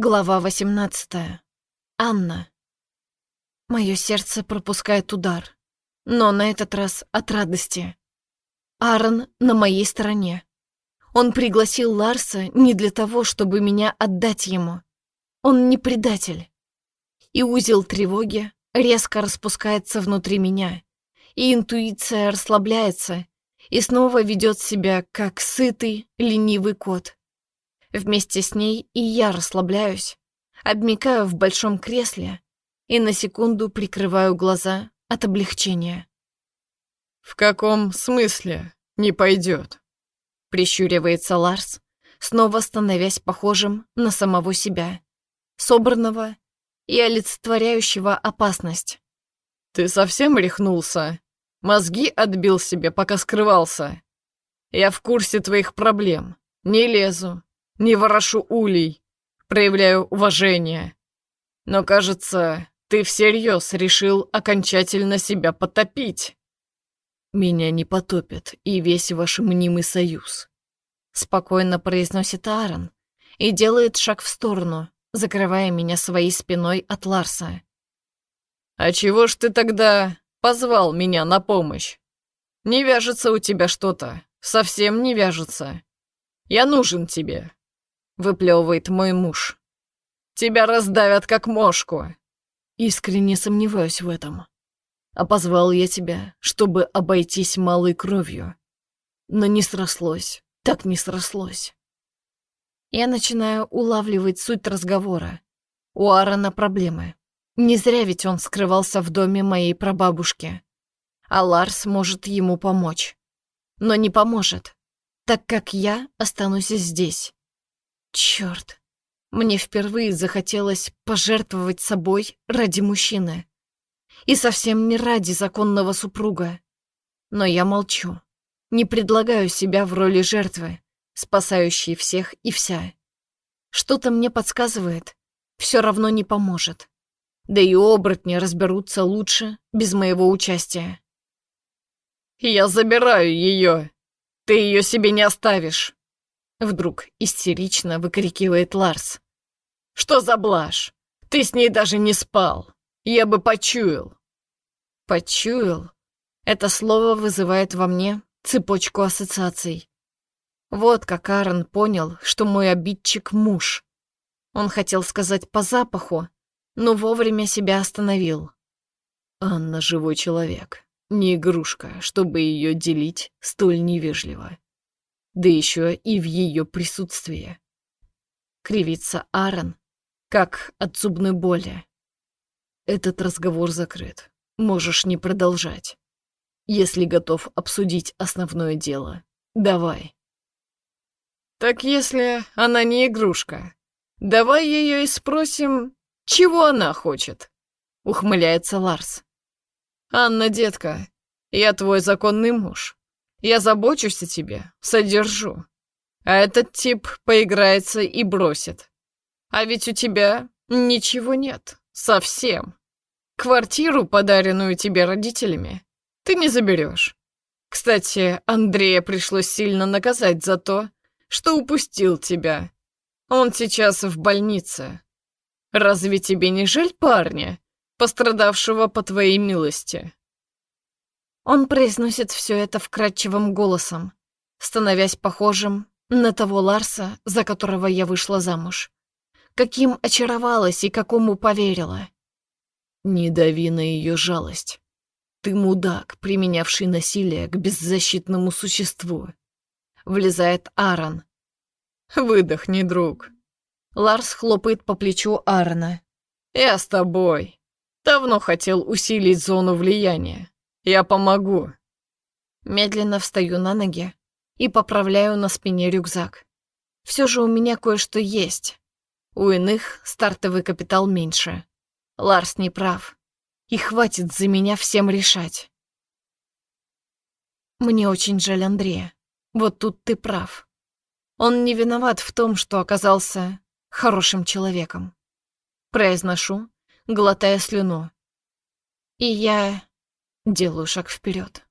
Глава 18. Анна. Мое сердце пропускает удар, но на этот раз от радости. Аарон на моей стороне. Он пригласил Ларса не для того, чтобы меня отдать ему. Он не предатель. И узел тревоги резко распускается внутри меня, и интуиция расслабляется и снова ведет себя как сытый, ленивый кот. Вместе с ней и я расслабляюсь, обмикаю в большом кресле и на секунду прикрываю глаза от облегчения. «В каком смысле не пойдет?» Прищуривается Ларс, снова становясь похожим на самого себя, собранного и олицетворяющего опасность. «Ты совсем рехнулся? Мозги отбил себе, пока скрывался. Я в курсе твоих проблем. Не лезу, не ворошу улей, проявляю уважение. Но, кажется, ты всерьез решил окончательно себя потопить. Меня не потопят и весь ваш мнимый союз. Спокойно произносит Аарон и делает шаг в сторону, закрывая меня своей спиной от Ларса. «А чего ж ты тогда позвал меня на помощь? Не вяжется у тебя что-то, совсем не вяжется. Я нужен тебе, выплевывает мой муж. «Тебя раздавят как мошку!» Искренне сомневаюсь в этом. А позвал я тебя, чтобы обойтись малой кровью. Но не срослось, так не срослось. Я начинаю улавливать суть разговора. У Аарона проблемы. Не зря ведь он скрывался в доме моей прабабушки. А Ларс может ему помочь. Но не поможет, так как я останусь здесь. Черт, мне впервые захотелось пожертвовать собой ради мужчины. И совсем не ради законного супруга. Но я молчу. Не предлагаю себя в роли жертвы, спасающей всех и вся. Что-то мне подсказывает, все равно не поможет. Да и оборотни разберутся лучше без моего участия. «Я забираю ее. Ты ее себе не оставишь!» Вдруг истерично выкрикивает Ларс. «Что за блажь? Ты с ней даже не спал. Я бы почуял». «Почуял?» Это слово вызывает во мне цепочку ассоциаций. Вот как Аарон понял, что мой обидчик — муж. Он хотел сказать по запаху, но вовремя себя остановил. Анна — живой человек, не игрушка, чтобы ее делить столь невежливо да еще и в ее присутствии. Кривится Аарон, как от зубной боли. Этот разговор закрыт. Можешь не продолжать. Если готов обсудить основное дело, давай. Так если она не игрушка, давай ее и спросим, чего она хочет. Ухмыляется Ларс. Анна, детка, я твой законный муж. Я забочусь о тебе, содержу. А этот тип поиграется и бросит. А ведь у тебя ничего нет, совсем. Квартиру, подаренную тебе родителями, ты не заберешь. Кстати, Андрея пришлось сильно наказать за то, что упустил тебя. Он сейчас в больнице. Разве тебе не жаль парня, пострадавшего по твоей милости?» Он произносит все это вкрадчивым голосом, становясь похожим на того Ларса, за которого я вышла замуж. Каким очаровалась и какому поверила. Не дави на ее жалость. Ты мудак, применявший насилие к беззащитному существу. Влезает Аарон. Выдохни, друг. Ларс хлопает по плечу Аарона. Я с тобой. Давно хотел усилить зону влияния. Я помогу. Медленно встаю на ноги и поправляю на спине рюкзак. Все же у меня кое-что есть. У иных стартовый капитал меньше. Ларс не прав. И хватит за меня всем решать. Мне очень жаль Андрея. Вот тут ты прав. Он не виноват в том, что оказался хорошим человеком. Произношу, глотая слюну. И я Делаю шаг вперед.